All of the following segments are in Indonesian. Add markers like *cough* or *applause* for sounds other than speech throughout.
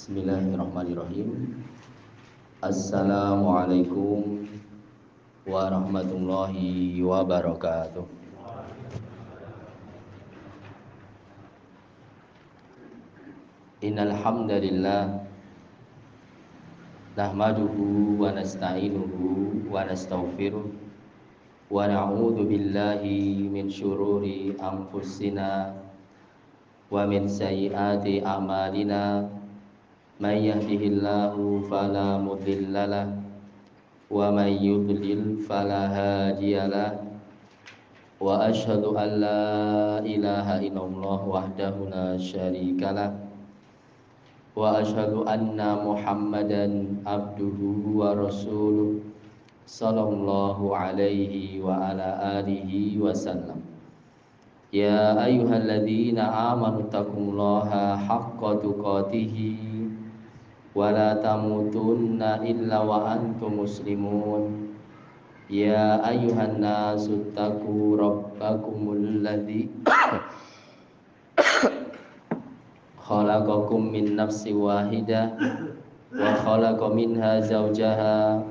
Bismillahirrahmanirrahim. Assalamualaikum warahmatullahi wabarakatuh. Innal hamdalillah nahmaduhu wa nasta'inuhu wa nastaghfiruh wa na'udzu billahi min syururi anfusina wa min sayyiati a'malina may yahdihillahu fala mudhillalah wa may yudlil fala hadiyalah wa asyhadu an la ilaha illallah wahdahu la syarikalah wa asyhadu anna muhammadan abduhu wa rasuluh sallallahu alaihi wa ala alihi wasallam ya ayyuhalladzina amanu taqullaha haqqa tuqatih. wa la tamutunna illa wa antum muslimun. Ya ayyuhan nasu ladzi *coughs* khalaqakum min nafsin wa khalaqa minha zawjaha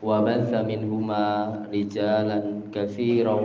wa batha minhuma rijalan katsiran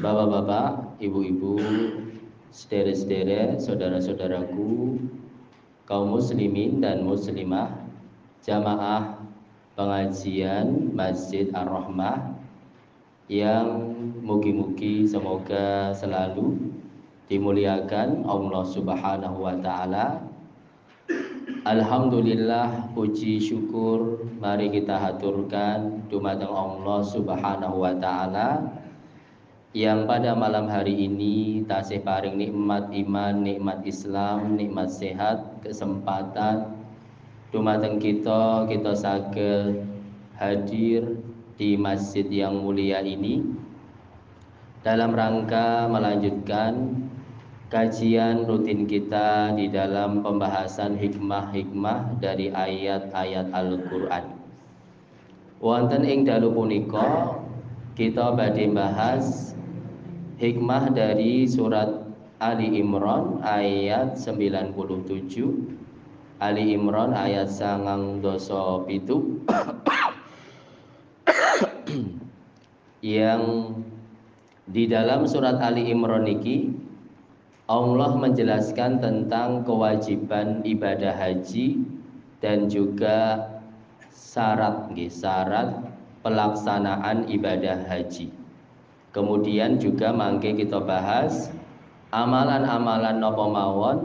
Bapak-bapak, ibu-ibu, saudara-saudara, saudara-saudaraku, kaum muslimin dan muslimah, jamaah pengajian Masjid Ar-Rahmah yang mugi-mugi semoga selalu dimuliakan Allah Subhanahu wa taala. Alhamdulillah puji syukur mari kita haturkan dumateng Allah Subhanahu wa taala yang pada malam hari ini tasih paring nikmat iman, nikmat Islam, nikmat sehat, kesempatan dumateng kita kita saged hadir di masjid yang mulia ini dalam rangka melanjutkan kajian rutin kita di dalam pembahasan hikmah-hikmah dari ayat-ayat Al-Qur'an. Wonten ing dalu punika kita badhe bahas hikmah dari surat Ali Imran ayat 97 Ali Imran ayat sangang doso pitu yang di dalam surat Ali Imran ini Allah menjelaskan tentang kewajiban ibadah haji dan juga syarat syarat pelaksanaan ibadah haji. Kemudian juga mangke kita bahas amalan-amalan napa mawon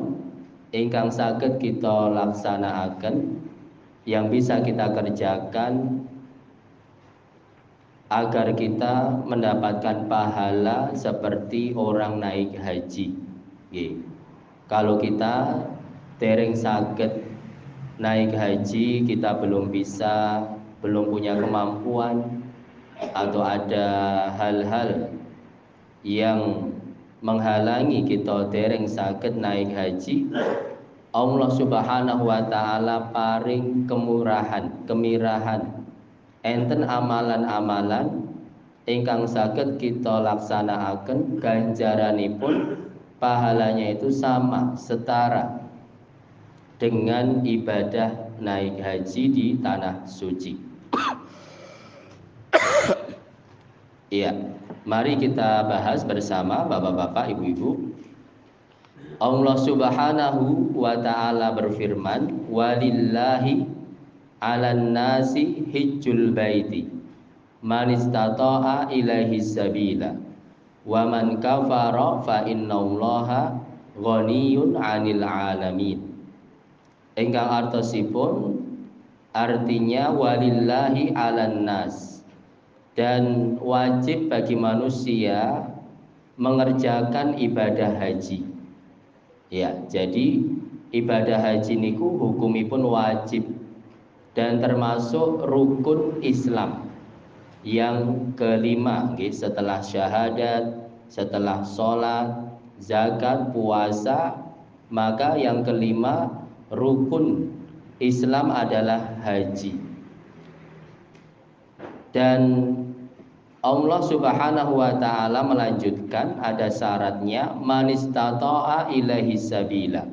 ingkang saged kita laksanakan yang bisa kita kerjakan agar kita mendapatkan pahala seperti orang naik haji. Ye. Kalau kita tereng sakit naik haji, kita belum bisa, belum punya kemampuan atau ada hal-hal yang menghalangi kita tereng sakit naik haji, Allah Subhanahu wa taala paring kemurahan, kemirahan enten amalan-amalan ingkang saged kita laksanakan ganjaranipun pahalanya itu sama setara dengan ibadah naik haji di tanah suci. Iya, mari kita bahas bersama Bapak-bapak, Ibu-ibu. Allah Subhanahu wa taala berfirman, "Walillahi 'alan nasi hijjul baiti man istata'a ilaihi sabila wa man kafara fa innallaha ghaniyun 'anil 'alamin. Ingkang artosipun artinya walillahi 'alan nas dan wajib bagi manusia mengerjakan ibadah haji Ya, jadi ibadah haji niku hukumipun wajib dan termasuk rukun Islam. Yang kelima, setelah syahadat, setelah sholat, zakat, puasa, maka yang kelima rukun Islam adalah haji. Dan Allah Subhanahu wa taala melanjutkan ada syaratnya manistata'a ilahi sabila.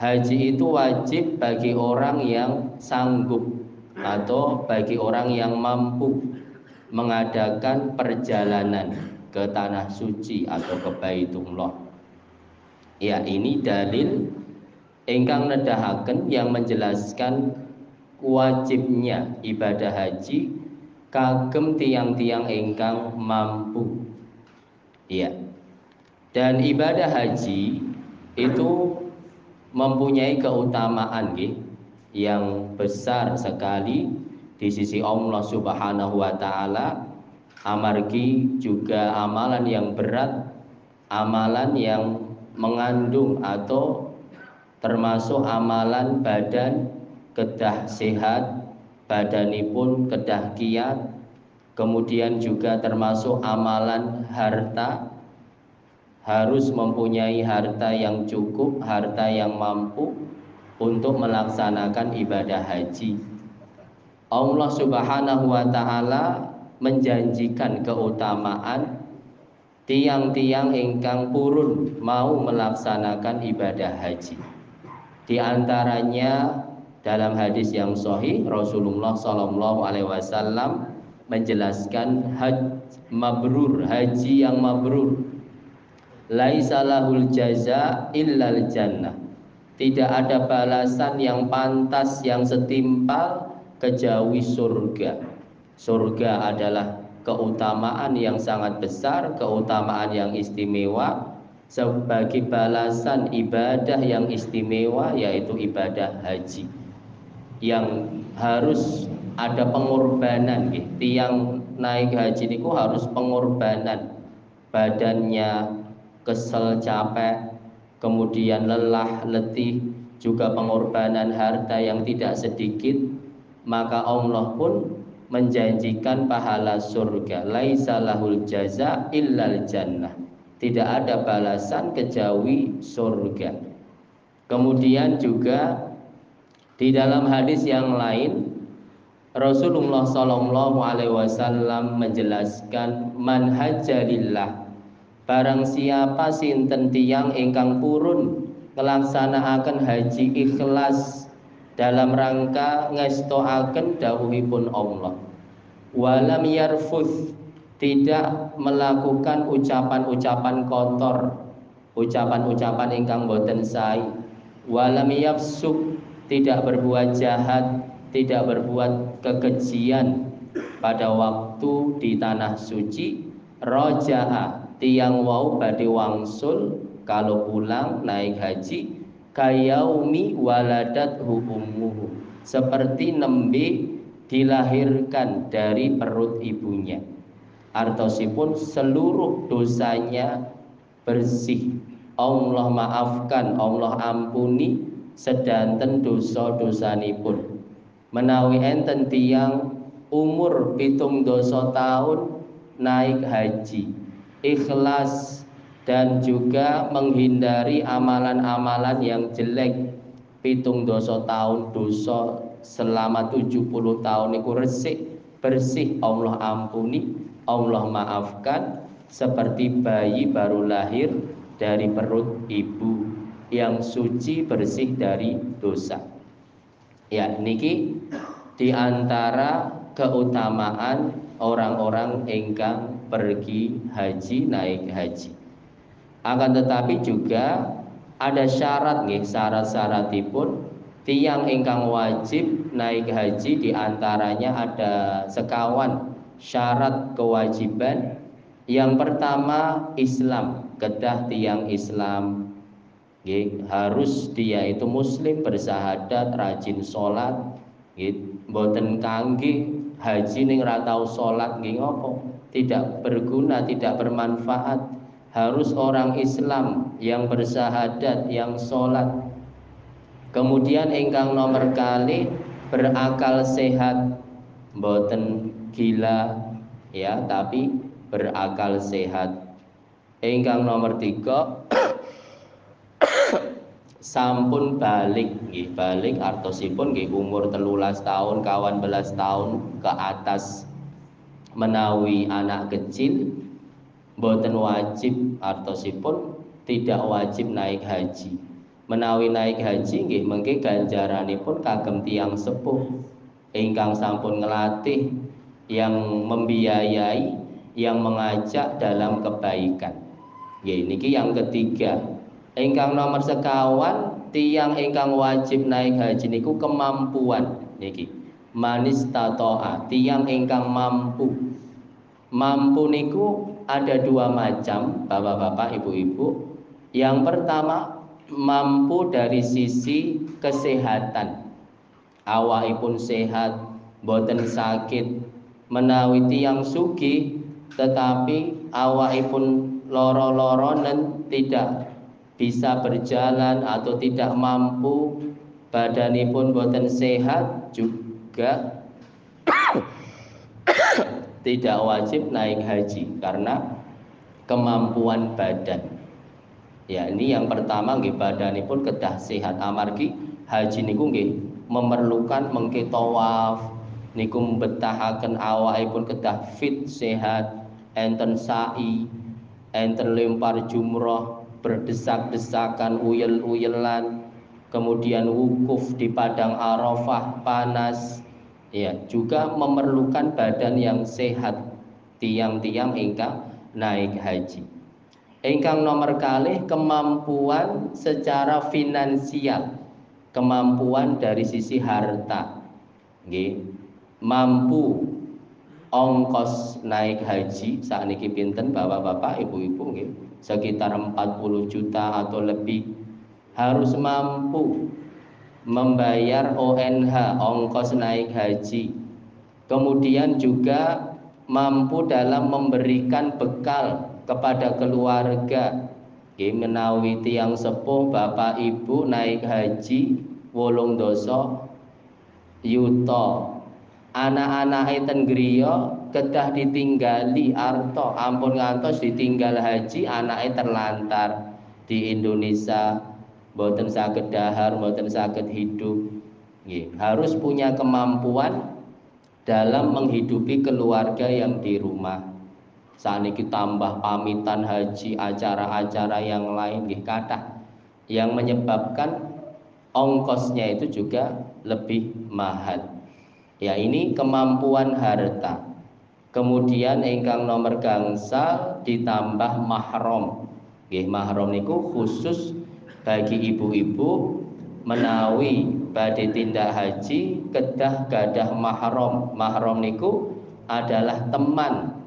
Haji itu wajib bagi orang yang sanggup atau bagi orang yang mampu mengadakan perjalanan ke tanah suci atau ke Baitullah. Ya, ini dalil engkang nedahaken yang menjelaskan wajibnya ibadah haji kagem tiang-tiang ingkang mampu. Iya. Dan ibadah haji itu mempunyai keutamaan gitu, yang besar sekali di sisi Allah Subhanahu wa taala. Amargi juga amalan yang berat, amalan yang mengandung atau termasuk amalan badan kedah sehat badanipun kedah kiat kemudian juga termasuk amalan harta harus mempunyai harta yang cukup, harta yang mampu untuk melaksanakan ibadah haji. Allah Subhanahu wa taala menjanjikan keutamaan tiang-tiang ingkang purun mau melaksanakan ibadah haji. Di antaranya dalam hadis yang sahih Rasulullah Shallallahu Alaihi Wasallam menjelaskan haji mabrur, haji yang mabrur. Laisalahul jaza illal jannah. Tidak ada balasan yang pantas yang setimpal kejawi surga. Surga adalah keutamaan yang sangat besar, keutamaan yang istimewa sebagai balasan ibadah yang istimewa yaitu ibadah haji yang harus ada pengorbanan gitu. tiang naik haji niku harus pengorbanan. Badannya kesel capek kemudian lelah letih juga pengorbanan harta yang tidak sedikit. Maka Allah pun menjanjikan pahala surga. Laisa lahul jaza illal jannah. Tidak ada balasan kejawi surga. Kemudian juga di dalam hadis yang lain Rasulullah Shallallahu Alaihi Wasallam menjelaskan manhajalillah barang siapa sinten tiang ingkang purun melaksanakan haji ikhlas dalam rangka ngestoaken dawuhipun Allah. Walam yarfuth tidak melakukan ucapan-ucapan kotor ucapan-ucapan ingkang boten sai walam yafsuk tidak berbuat jahat, tidak berbuat kekejian pada waktu di tanah suci, roja'a tiang wau badi wangsul kalau pulang naik haji kayaumi waladat ummuhu seperti nembe dilahirkan dari perut ibunya. Artosipun seluruh dosanya bersih. Allah maafkan Allah ampuni sedanten dosa-dosanipun. Menawi enten tiang umur pitung dosa tahun naik haji ikhlas dan juga menghindari amalan-amalan yang jelek pitung dosa tahun dosa selama 70 tahun itu resik bersih Allah ampuni Allah maafkan seperti bayi baru lahir dari perut ibu yang suci bersih dari dosa. Ya, niki di antara keutamaan orang-orang engkang pergi haji naik haji. Akan tetapi juga ada syarat nih, syarat-syaratipun tiang engkang wajib naik haji di antaranya ada sekawan syarat kewajiban. Yang pertama Islam, kedah tiang Islam harus dia itu muslim bersahadat rajin sholat gitu. boten kangge haji ning ratau sholat nggih ngopo tidak berguna tidak bermanfaat harus orang Islam yang bersahadat, yang sholat. Kemudian ingkang nomor kali berakal sehat, boten gila, ya, tapi berakal sehat. Ingkang nomor tiga *clears throat* sampun balik nggih balik artosipun nggih umur telulas tahun kawan belas tahun ke atas. Menawi anak kecil boten wajib artosipun tidak wajib naik haji. Menawi naik haji nggih mengke ganjaranipun kagem tiang sepuh. Ingkang sampun ngelatih yang membiayai yang mengajak dalam kebaikan. Nggih niki yang ketiga ingkang nomor sekawan tiang ingkang wajib naik haji niku kemampuan. Niki. Manis tatoa tiang ingkang mampu. Mampu niku ada dua macam bapak-bapak ibu-ibu. Yang pertama mampu dari sisi kesehatan. Awakipun sehat boten sakit menawi tiang sugi tetapi awakipun loro-loronen tidak bisa berjalan atau tidak mampu badanipun boten sehat juga tidak wajib naik haji karena kemampuan badan. Ya ini yang pertama nggih badanipun kedah sehat. Amargi haji niku nggih memerlukan mengke tawaf niku mbetahaken awakipun kedah fit sehat enten sa'i enten lempar jumroh berdesak-desakan, uyel-uyelan, kemudian wukuf di padang Arafah panas, ya juga memerlukan badan yang sehat tiang-tiang ingkang naik haji. Ingkang nomor kali kemampuan secara finansial, kemampuan dari sisi harta, Nggih. mampu ongkos naik haji saat niki pinten bapak-bapak ibu-ibu sekitar 40 juta atau lebih harus mampu membayar ONH ongkos naik haji. Kemudian juga mampu dalam memberikan bekal kepada keluarga. Menawi tiang sepuh bapak ibu naik haji wolong doso yuto anak-anak griya kedah ditinggali arto ampun ngantos ditinggal haji anaknya terlantar di Indonesia. Boten sakit dahar boten sakit hidup. Nggih, harus punya kemampuan dalam menghidupi keluarga yang di rumah. Saat ini tambah pamitan haji acara-acara yang lain. Nggih kata yang menyebabkan ongkosnya itu juga lebih mahal. Ya ini kemampuan harta. Kemudian ingkang nomor gangsa ditambah mahram. Nggih mahram niku khusus bagi ibu-ibu menawi badhe tindak haji kedah gadah mahram. Mahram niku adalah teman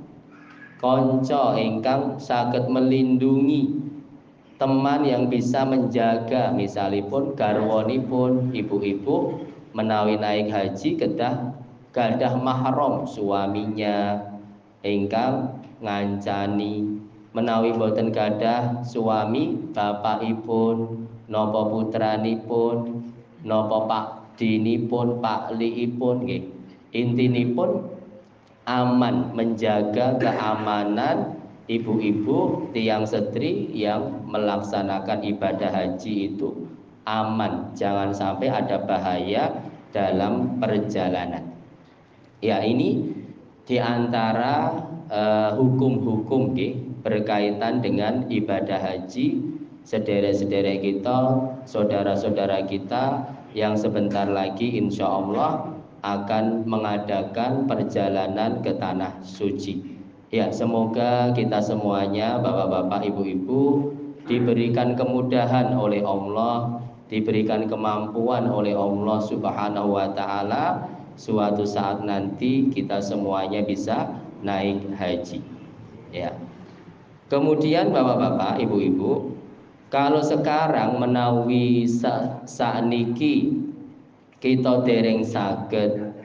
konco ingkang sakit melindungi teman yang bisa menjaga misalipun garwanipun ibu-ibu menawi naik haji kedah gadah mahram suaminya. Ingkang ngancani. Menawi boten gadah suami bapakipun napa putranipun napa pak dinipun pak liipun nggih. Intinipun aman menjaga keamanan ibu-ibu tiang setri yang melaksanakan ibadah haji itu aman, jangan sampai ada bahaya dalam perjalanan. Ya, ini di antara uh, hukum-hukum uh, berkaitan dengan ibadah haji sederek-sederek kita, saudara-saudara kita yang sebentar lagi insya Allah akan mengadakan perjalanan ke tanah suci. Ya, semoga kita semuanya, bapak-bapak, ibu-ibu, diberikan kemudahan oleh Allah diberikan kemampuan oleh Allah Subhanahu wa taala suatu saat nanti kita semuanya bisa naik haji. Ya. Kemudian Bapak-bapak, Ibu-ibu, kalau sekarang menawi sakniki kita dereng saged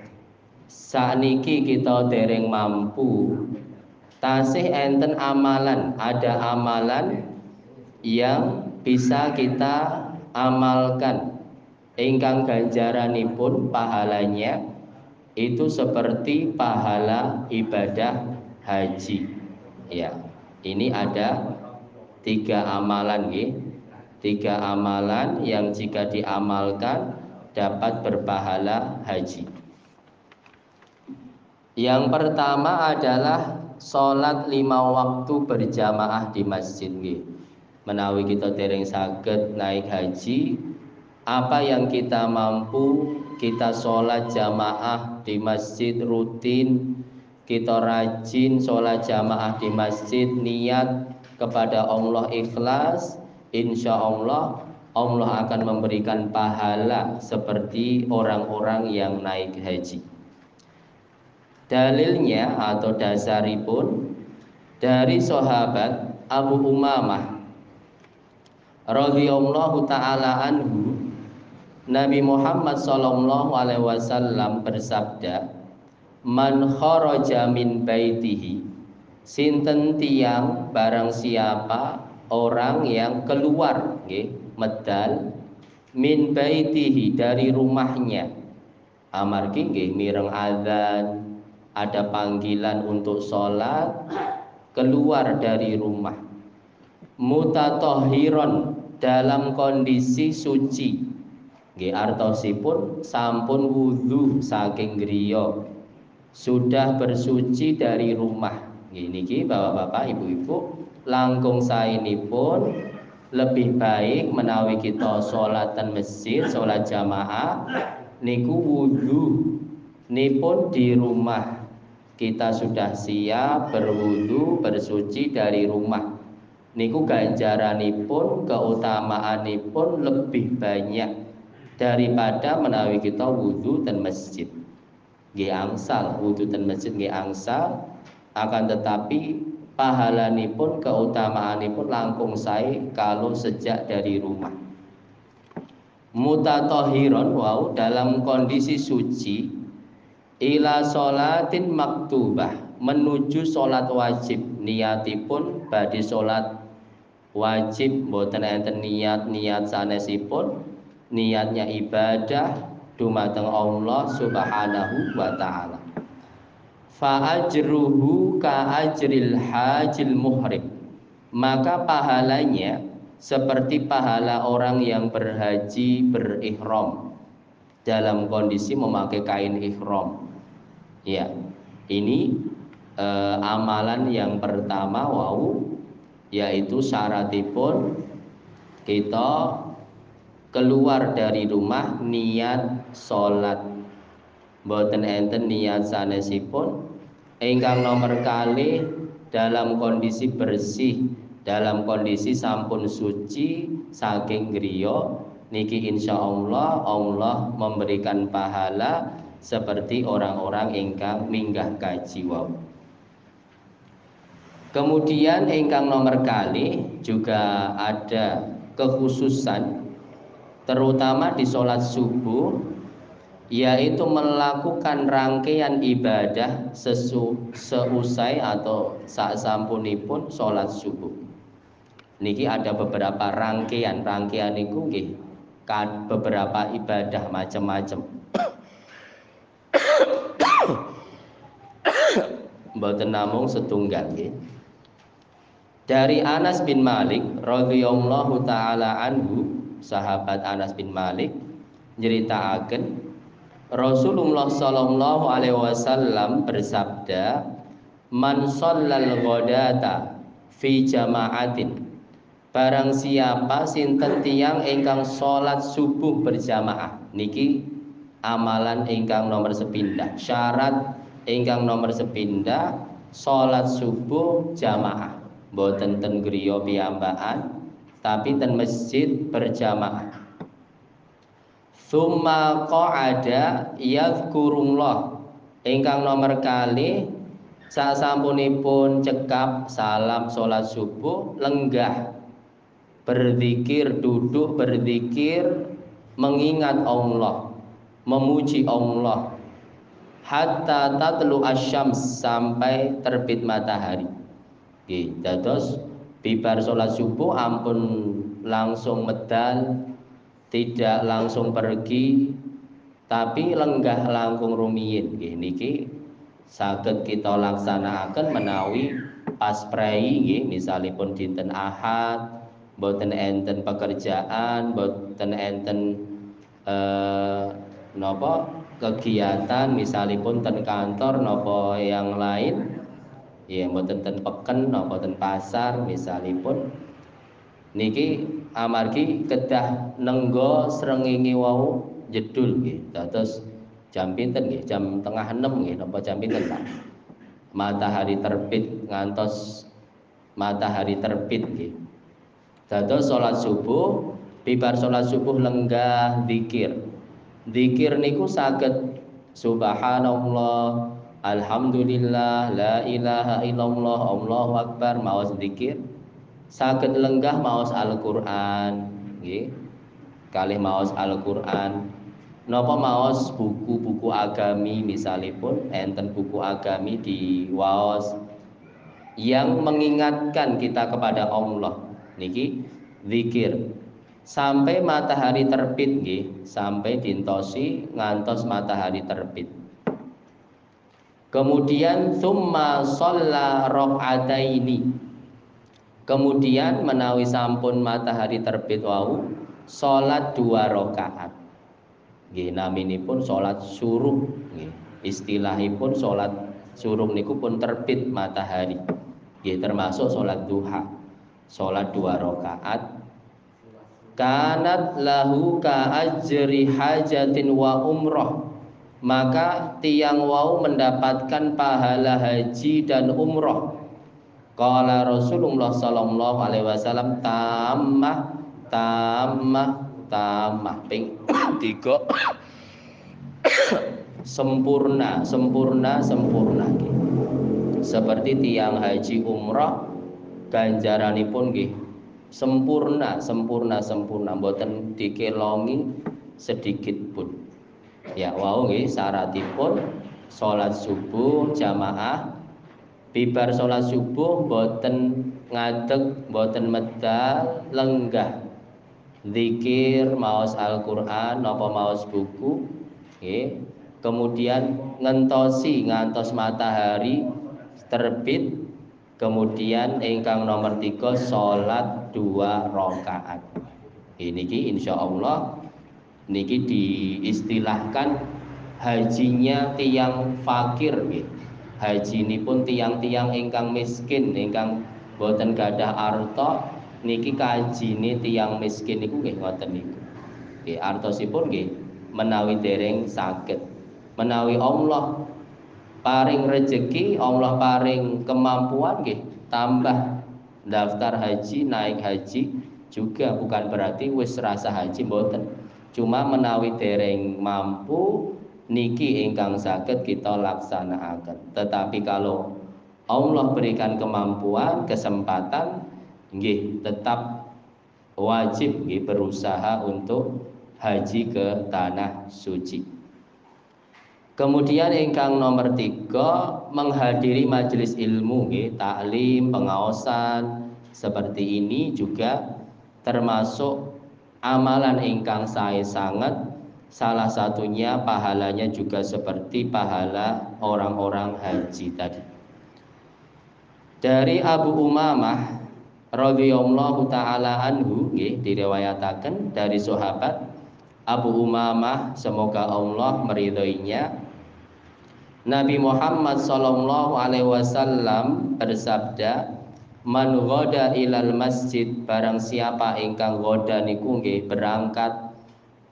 sakniki kita dereng mampu tasih enten amalan ada amalan yang bisa kita amalkan ingkang ganjaranipun pahalanya itu seperti pahala ibadah haji. Ya ini ada tiga amalan ya tiga amalan yang jika diamalkan dapat berpahala haji. Yang pertama adalah sholat lima waktu berjamaah di masjid gitu menawi kita dereng saged naik haji apa yang kita mampu kita sholat jamaah di masjid rutin. Kita rajin sholat jamaah di masjid. Niat kepada Allah ikhlas. Insya Allah Allah akan memberikan pahala seperti orang-orang yang naik haji. Dalilnya atau dasaripun dari sahabat Abu Umamah radhiyallahu taala anhu Nabi Muhammad sallallahu alaihi wasallam bersabda Man kharaja min baitihi sinten tiang barang siapa orang yang keluar nggih medal min baitihi dari rumahnya. Nggih mireng adzan ada panggilan untuk sholat keluar dari rumah. Mutatohiron dalam kondisi suci nggih artosipun sampun wudhu saking griya. Sudah bersuci dari rumah. Nggih niki Bapak-bapak Ibu-ibu langkung sainipun lebih baik menawi kita dan masjid sholat jamaah niku wudhu nipun di rumah. Kita sudah siap berwudhu bersuci dari rumah. Niku ganjaranipun keutamaanipun lebih banyak daripada menawi kita wudhu dan masjid. Nggih angsal wudhu dan masjid nggih angsal. Akan tetapi pahalanipun keutamaanipun langkung saya kalau sejak dari rumah. Mutatohiron wow dalam kondisi suci ila solatin maktubah menuju solat wajib. Niatipun badi solat wajib mboten enten niat-niat sanesipun niatnya ibadah dumateng Allah Subhanahu wa taala. Fa ajruhu ka ajril hajil muhrim. Maka pahalanya seperti pahala orang yang berhaji berihram. Dalam kondisi memakai kain ihram. Ya ini eh, amalan yang pertama wow yaitu syaratipun kita keluar dari rumah niat salat boten enten niat sanesipun ingkang nomor kali dalam kondisi bersih dalam kondisi sampun suci saking griya niki insya Allah Allah memberikan pahala seperti orang-orang ingkang minggah kaji wau. Kemudian ingkang nomor kali juga ada kekhususan terutama di sholat subuh yaitu melakukan rangkaian ibadah sesu, seusai atau saat sampunipun sholat subuh. Niki ada beberapa rangkaian, rangkaian itu nggih beberapa ibadah macam-macam. *coughs* Mboten namung setunggal nggih. Dari Anas bin Malik radhiyallahu taala anhu, sahabat Anas bin Malik nyritakaken Rasulullah sallallahu alaihi wasallam bersabda, "Man shallal ghadata fi jama'atin" Barang siapa sinten tiyang ingkang salat subuh berjamaah. Niki amalan ingkang nomor sepindah. Syarat ingkang nomor sepindah salat subuh jamaah boten ten griya piyambakan tapi ten masjid berjamaah. Summa qa'ada yadhkurullah. Ingkang nomor kali saat sampunipun cekap salam sholat subuh lenggah. Berzikir duduk berzikir mengingat Allah memuji Allah. Hatta tatlu asyams sampai terbit matahari. Nggih, dados bibar sholat subuh ampun langsung medal tidak langsung pergi tapi lenggah langkung rumiyin. Nggih niki kita laksanakan menawi pas prei nggih. Misalipun dinten Ahad boten enten pekerjaan boten enten eh, napa kegiatan misalipun ten kantor nopo yang lain ya mboten ten peken napa ten pasar misalipun. Niki amargi kedah nenggo srengenge wau jedul nggih. Dados jam pinten nggih? Jam tengah enam nggih napa jam pinten Pak? Matahari terbit ngantos matahari terbit nggih. Dados salat subuh bibar salat subuh lenggah zikir zikir niku saged subhanallah Alhamdulillah la ilaha illallah Allahu akbar maos zikir. Saged lenggah maos Al-Qur'an nggih. Kalih maos Al-Qur'an. Napa maos buku-buku agami misalipun enten buku agami di waos yang mengingatkan kita kepada Allah niki zikir. Sampai matahari terbit nggih. Sampai dintosi ngantos matahari terbit Kemudian summa sholla ini. Kemudian menawi sampun matahari terbit wau salat dua rakaat. Nggih naminipun salat suruh nggih. Istilahipun salat suruh niku pun terbit matahari. Nggih termasuk salat duha. Salat dua rakaat kanat lahu ka ajri hajatin wa umroh maka tiang wau mendapatkan pahala haji dan umroh. Kala Rasulullah sallallahu alaihi wasallam tamah tamah tamah. Ping *coughs* tiga. *coughs* Sempurna sempurna sempurna. Seperti tiang haji umroh ganjaranipun nggih. Sempurna sempurna sempurna. Mboten dikelongi sedikit pun Ya wau nggih syaratipun salat subuh jamaah. Bibar salat subuh boten ngadeg boten medal lenggah zikir maos Al-Qur'an napa maos buku nggih. Kemudian ngentosi ngantos matahari terbit. Kemudian ingkang nomor tiga salat dua rakaat. Ini ki insya Allah niki diistilahkan hajinya tiang fakir gitu. Haji ini pun tiang-tiang ingkang miskin, ingkang boten gadah arto, niki ini tiang miskin niku nggih ngoten niku. Nggih artosipun nggih menawi dereng sakit. Menawi Allah paring rejeki, Allah paring kemampuan nggih tambah daftar haji, naik haji juga bukan berarti wis rasa haji boten cuma menawi dereng mampu niki ingkang sakit kita laksanakan. Tetapi kalau Allah berikan kemampuan kesempatan nggih tetap wajib nggih berusaha untuk haji ke tanah suci. Kemudian ingkang nomor tiga menghadiri majelis ilmu, nggih, taklim, pengawasan seperti ini juga termasuk amalan ingkang sae sangat salah satunya pahalanya juga seperti pahala orang-orang haji tadi. Dari Abu Umamah radhiyallahu taala anhu nggih diriwayataken dari sahabat Abu Umamah semoga Allah meridhoinya. Nabi Muhammad sallallahu alaihi wasallam bersabda Man ghoda ilal masjid barang siapa ingkang ghoda niku nggih berangkat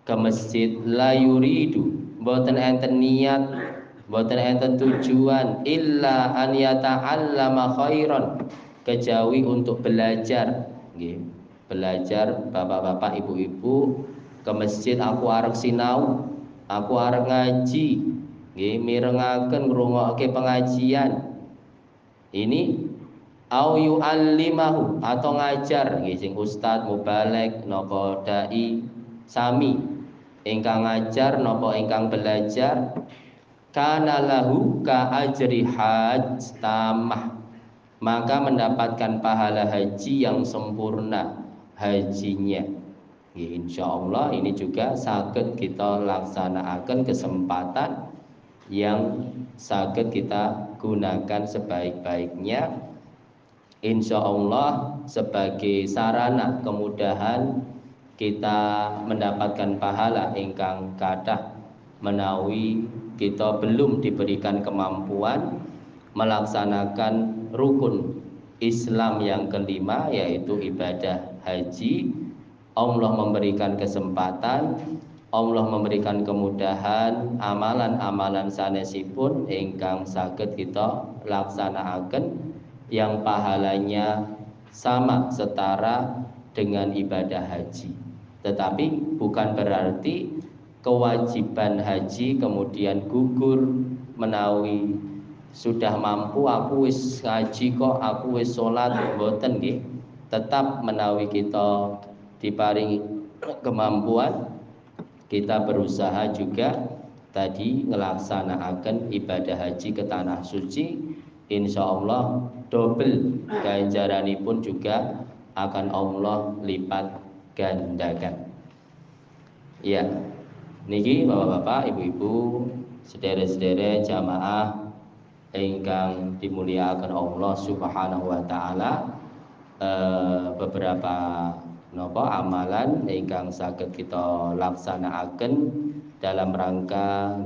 ke masjid la yuridu boten enten niat boten enten tujuan illa an yata'allama khairan kejawi untuk belajar nggih belajar bapak-bapak ibu-ibu ke masjid aku arep sinau aku arep ngaji nggih mirengaken ngrungokke pengajian. Ini au yu'allimahu atau ngajar. Nggih sing ustaz mubalek napa dai sami. Ingkang ngajar napa ingkang belajar. Kana lahu ka ajri haj tamah. Maka mendapatkan pahala haji yang sempurna hajinya. Ya, insya Allah ini juga sakit kita laksanakan kesempatan yang sakit kita gunakan sebaik-baiknya insya Allah sebagai sarana kemudahan kita mendapatkan pahala ingkang kadah menawi kita belum diberikan kemampuan melaksanakan rukun Islam yang kelima yaitu ibadah haji. Allah memberikan kesempatan Allah memberikan kemudahan amalan-amalan sanesipun ingkang sakit kita laksanakan yang pahalanya sama setara dengan ibadah haji. Tetapi bukan berarti kewajiban haji kemudian gugur menawi sudah mampu aku wis haji kok aku wis salat mboten nggih. Tetap menawi kita diparingi kemampuan kita berusaha juga tadi melaksanakan ibadah haji ke tanah suci insya Allah double ganjaran pun juga akan Allah lipat gandakan. Ya Niki bapak-bapak, ibu-ibu, sedere-sedere jamaah ingkang dimuliakan Allah Subhanahu wa taala eh, beberapa nopo amalan ingkang saged kita laksanakan dalam rangka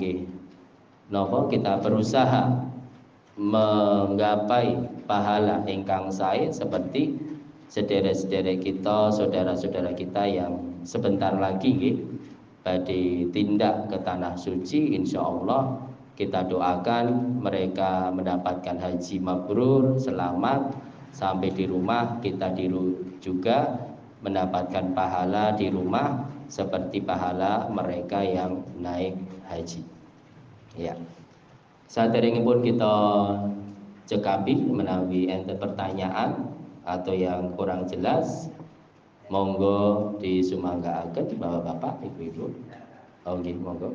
nopo kita berusaha menggapai pahala ingkang sae seperti sedere-sedere kita, saudara-saudara kita yang sebentar lagi nggih tindak ke tanah suci insya Allah kita doakan mereka mendapatkan haji mabrur selamat. Sampai di rumah kita di juga mendapatkan pahala di rumah seperti pahala mereka yang naik haji. Ya. ini pun kita cekapi menawi ente pertanyaan atau yang kurang jelas monggo di akan bapak-bapak ibu-ibu. Oh gitu monggo